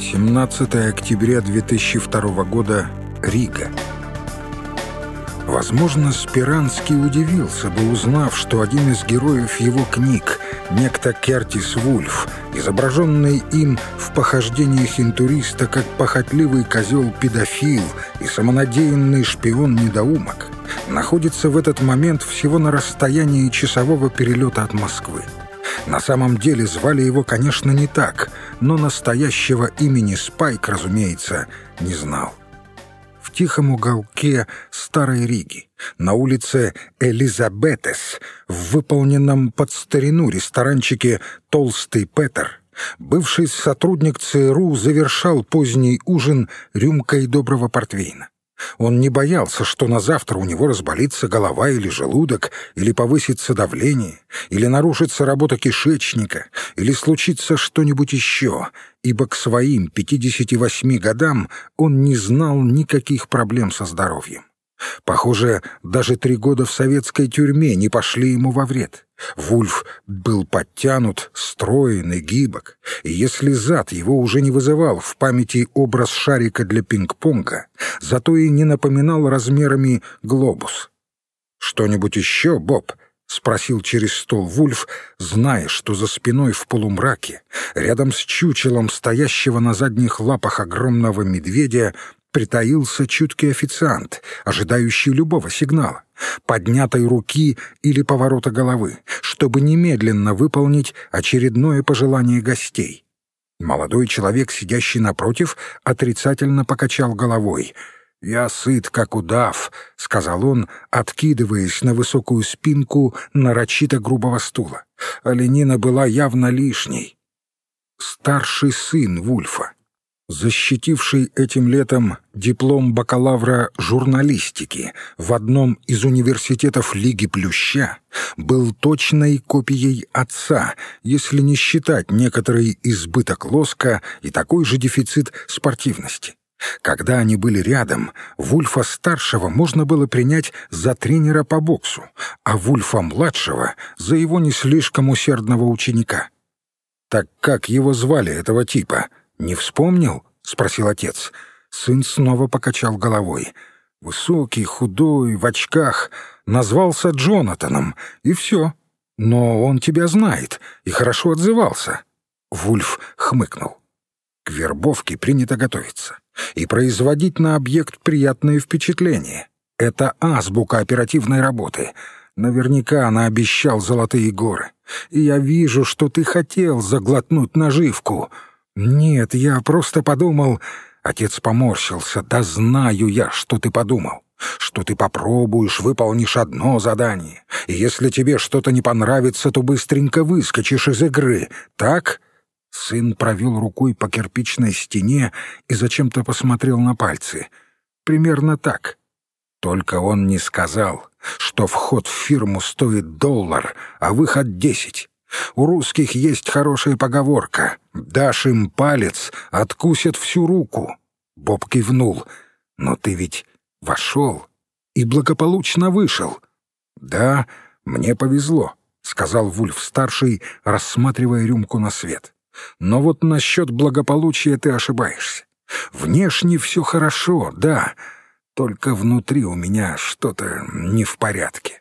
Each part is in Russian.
17 октября 2002 года. Рига. Возможно, Спиранский удивился бы, узнав, что один из героев его книг, некто Кертис Вульф, изображенный им в похождениях интуриста как похотливый козел-педофил и самонадеянный шпион-недоумок, находится в этот момент всего на расстоянии часового перелета от Москвы. На самом деле звали его, конечно, не так, но настоящего имени Спайк, разумеется, не знал. В тихом уголке Старой Риги, на улице Элизабетес, в выполненном под старину ресторанчике «Толстый Петер», бывший сотрудник ЦРУ завершал поздний ужин рюмкой доброго портвейна. Он не боялся, что на завтра у него разболится голова или желудок, или повысится давление, или нарушится работа кишечника, или случится что-нибудь еще, ибо к своим 58 годам он не знал никаких проблем со здоровьем. Похоже, даже три года в советской тюрьме не пошли ему во вред. Вульф был подтянут, строен и гибок, и если зад его уже не вызывал в памяти образ шарика для пинг-понга, зато и не напоминал размерами глобус. «Что-нибудь еще, Боб?» — спросил через стол Вульф, зная, что за спиной в полумраке, рядом с чучелом стоящего на задних лапах огромного медведя, притаился чуткий официант, ожидающий любого сигнала, поднятой руки или поворота головы, чтобы немедленно выполнить очередное пожелание гостей. Молодой человек, сидящий напротив, отрицательно покачал головой. «Я сыт, как удав», — сказал он, откидываясь на высокую спинку нарочито грубого стула. Оленина была явно лишней. Старший сын Вульфа, защитивший этим летом диплом бакалавра журналистики в одном из университетов Лиги Плюща, был точной копией отца, если не считать некоторый избыток лоска и такой же дефицит спортивности. Когда они были рядом, Вульфа-старшего можно было принять за тренера по боксу, а Вульфа-младшего — за его не слишком усердного ученика. Так как его звали, этого типа — «Не вспомнил?» — спросил отец. Сын снова покачал головой. Высокий, худой, в очках, назвался Джонатаном, и все. Но он тебя знает и хорошо отзывался. Вульф хмыкнул. К вербовке принято готовиться и производить на объект приятные впечатления. Это азбука оперативной работы. Наверняка она обещал золотые горы. И я вижу, что ты хотел заглотнуть наживку — «Нет, я просто подумал...» Отец поморщился. «Да знаю я, что ты подумал. Что ты попробуешь, выполнишь одно задание. И если тебе что-то не понравится, то быстренько выскочишь из игры. Так?» Сын провел рукой по кирпичной стене и зачем-то посмотрел на пальцы. «Примерно так». Только он не сказал, что вход в фирму стоит доллар, а выход — десять. У русских есть хорошая поговорка «Дашь им палец, откусят всю руку». Боб кивнул. «Но ты ведь вошел и благополучно вышел». «Да, мне повезло», — сказал Вульф-старший, рассматривая рюмку на свет. «Но вот насчет благополучия ты ошибаешься. Внешне все хорошо, да, только внутри у меня что-то не в порядке».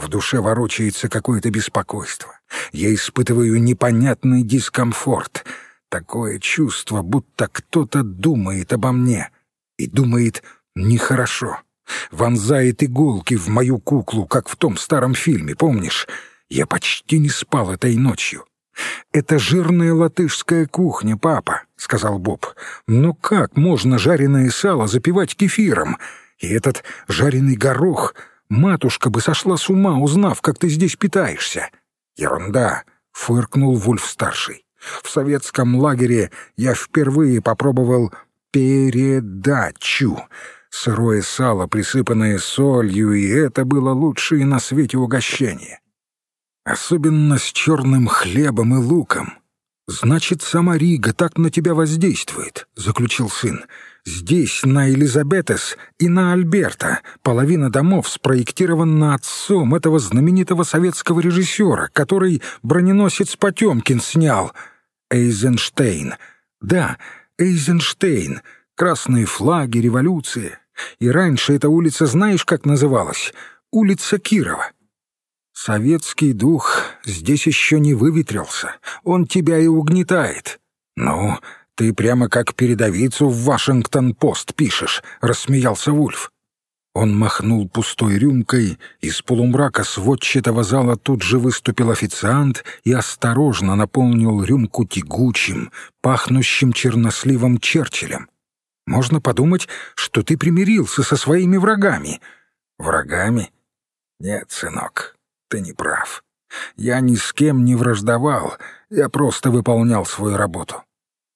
В душе ворочается какое-то беспокойство. Я испытываю непонятный дискомфорт. Такое чувство, будто кто-то думает обо мне. И думает нехорошо. Вонзает иголки в мою куклу, как в том старом фильме, помнишь? Я почти не спал этой ночью. «Это жирная латышская кухня, папа», — сказал Боб. «Но как можно жареное сало запивать кефиром? И этот жареный горох Матушка бы сошла с ума, узнав, как ты здесь питаешься. Ерунда, фыркнул Вульф-старший. В советском лагере я впервые попробовал передачу. Сырое сало, присыпанное солью, и это было лучшее на свете угощение. Особенно с черным хлебом и луком. «Значит, сама Рига так на тебя воздействует», — заключил сын. Здесь, на Элизабетес и на Альберта, половина домов спроектирована отцом этого знаменитого советского режиссера, который броненосец Потемкин снял. Эйзенштейн. Да, Эйзенштейн, красные флаги, революция. И раньше эта улица знаешь, как называлась? Улица Кирова. Советский дух здесь еще не выветрился. Он тебя и угнетает. Ну, ты прямо как передовицу в Вашингтон-Пост пишешь, рассмеялся Вульф. Он махнул пустой рюмкой, из полумрака сводчатого зала тут же выступил официант и осторожно наполнил рюмку тягучим, пахнущим черносливом Черчиллем. «Можно подумать, что ты примирился со своими врагами». «Врагами? Нет, сынок, ты не прав. Я ни с кем не враждовал, я просто выполнял свою работу.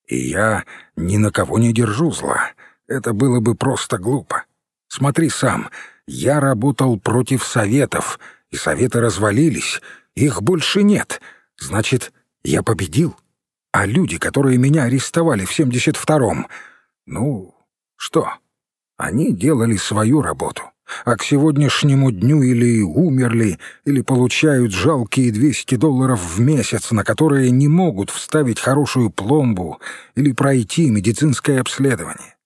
И я ни на кого не держу зла. Это было бы просто глупо. Смотри сам, я работал против советов, и советы развалились, их больше нет. Значит, я победил. А люди, которые меня арестовали в 72-м, ну, что? Они делали свою работу, а к сегодняшнему дню или умерли, или получают жалкие 200 долларов в месяц, на которые не могут вставить хорошую пломбу или пройти медицинское обследование.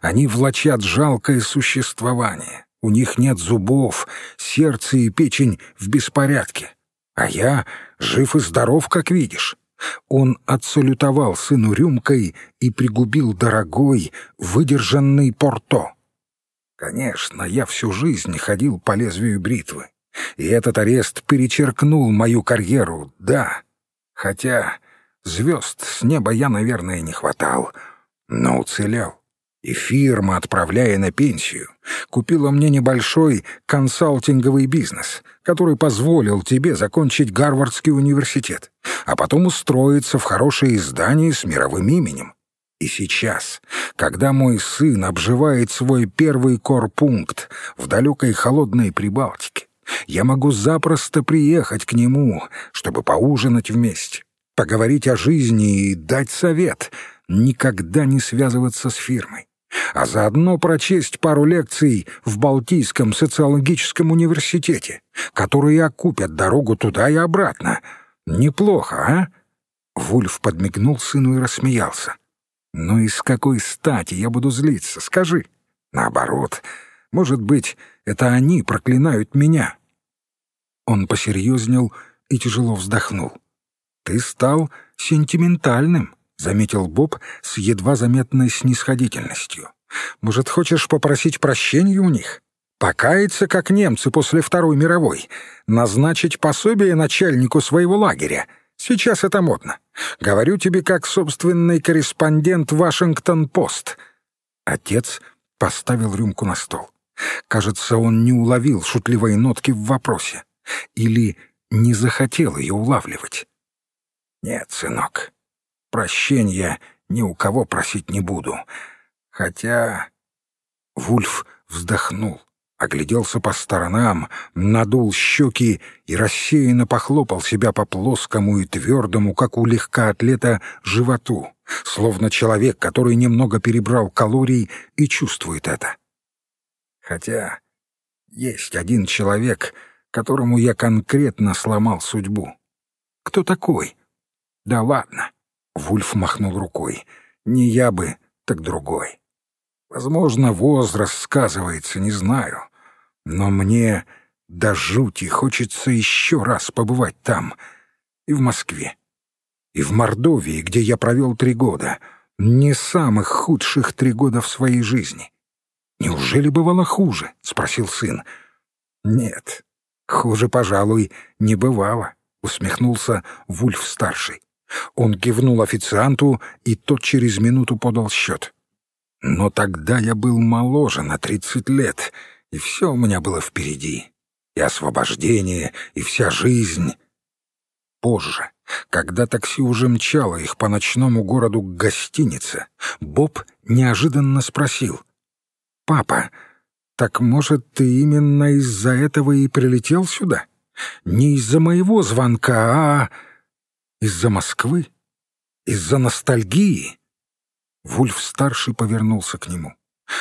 Они влачат жалкое существование. У них нет зубов, сердце и печень в беспорядке. А я жив и здоров, как видишь. Он отсалютовал сыну рюмкой и пригубил дорогой, выдержанный порто. Конечно, я всю жизнь ходил по лезвию бритвы. И этот арест перечеркнул мою карьеру, да. Хотя звезд с неба я, наверное, не хватал, но уцелел. И фирма, отправляя на пенсию, купила мне небольшой консалтинговый бизнес, который позволил тебе закончить Гарвардский университет, а потом устроиться в хорошее издание с мировым именем. И сейчас, когда мой сын обживает свой первый корпункт в далекой холодной Прибалтике, я могу запросто приехать к нему, чтобы поужинать вместе, поговорить о жизни и дать совет — никогда не связываться с фирмой а заодно прочесть пару лекций в Балтийском социологическом университете, которые окупят дорогу туда и обратно. Неплохо, а?» Вульф подмигнул сыну и рассмеялся. «Ну и с какой стати я буду злиться, скажи? Наоборот, может быть, это они проклинают меня?» Он посерьезнел и тяжело вздохнул. «Ты стал сентиментальным», — заметил Боб с едва заметной снисходительностью. «Может, хочешь попросить прощения у них? Покаяться, как немцы после Второй мировой? Назначить пособие начальнику своего лагеря? Сейчас это модно. Говорю тебе как собственный корреспондент «Вашингтон-Пост». Отец поставил рюмку на стол. Кажется, он не уловил шутливой нотки в вопросе. Или не захотел ее улавливать. «Нет, сынок, Прощения ни у кого просить не буду. Хотя...» Вульф вздохнул, огляделся по сторонам, надул щеки и рассеянно похлопал себя по плоскому и твердому, как у легкоатлета, животу, словно человек, который немного перебрал калорий и чувствует это. Хотя есть один человек, которому я конкретно сломал судьбу. Кто такой? Да ладно. Вульф махнул рукой. «Не я бы, так другой. Возможно, возраст сказывается, не знаю. Но мне до жути хочется еще раз побывать там. И в Москве. И в Мордовии, где я провел три года. Не самых худших три года в своей жизни. «Неужели бывало хуже?» — спросил сын. «Нет, хуже, пожалуй, не бывало», — усмехнулся Вульф-старший. Он кивнул официанту, и тот через минуту подал счет. Но тогда я был моложе на тридцать лет, и все у меня было впереди. И освобождение, и вся жизнь. Позже, когда такси уже мчало их по ночному городу к гостинице, Боб неожиданно спросил. «Папа, так, может, ты именно из-за этого и прилетел сюда? Не из-за моего звонка, а...» Из-за Москвы? Из-за ностальгии? Вульф-старший повернулся к нему.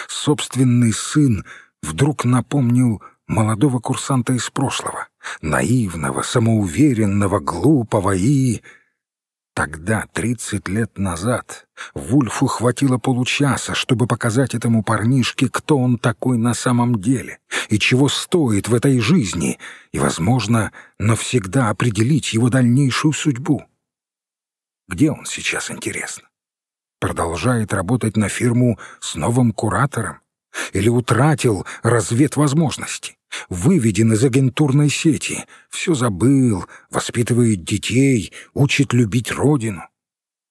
Собственный сын вдруг напомнил молодого курсанта из прошлого, наивного, самоуверенного, глупого и... Тогда, тридцать лет назад, Вульфу хватило получаса, чтобы показать этому парнишке, кто он такой на самом деле и чего стоит в этой жизни, и, возможно, навсегда определить его дальнейшую судьбу. Где он сейчас, интересно? Продолжает работать на фирму с новым куратором? Или утратил разведвозможности? Выведен из агентурной сети, все забыл, воспитывает детей, учит любить родину.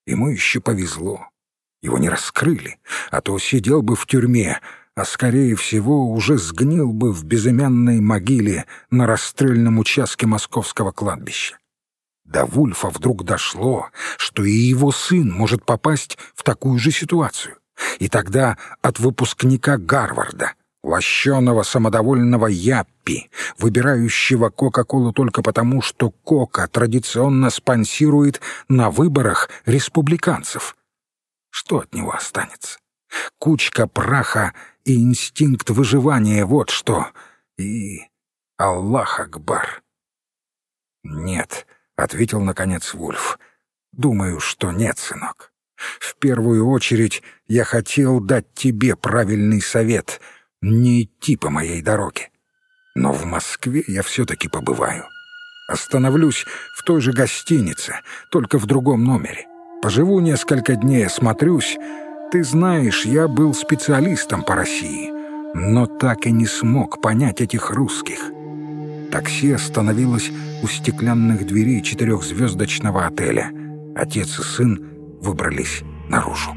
Ему еще повезло. Его не раскрыли, а то сидел бы в тюрьме, а, скорее всего, уже сгнил бы в безымянной могиле на расстрельном участке московского кладбища. До Вульфа вдруг дошло, что и его сын может попасть в такую же ситуацию. И тогда от выпускника Гарварда, лощеного самодовольного Яппи, выбирающего Кока-Колу только потому, что Кока традиционно спонсирует на выборах республиканцев. Что от него останется? Кучка праха и инстинкт выживания — вот что. И Аллах Акбар. Нет, — ответил, наконец, Вульф. «Думаю, что нет, сынок. В первую очередь я хотел дать тебе правильный совет — не идти по моей дороге. Но в Москве я все-таки побываю. Остановлюсь в той же гостинице, только в другом номере. Поживу несколько дней, осмотрюсь. Ты знаешь, я был специалистом по России, но так и не смог понять этих русских. Такси остановилось у стеклянных дверей четырехзвездочного отеля. Отец и сын выбрались наружу.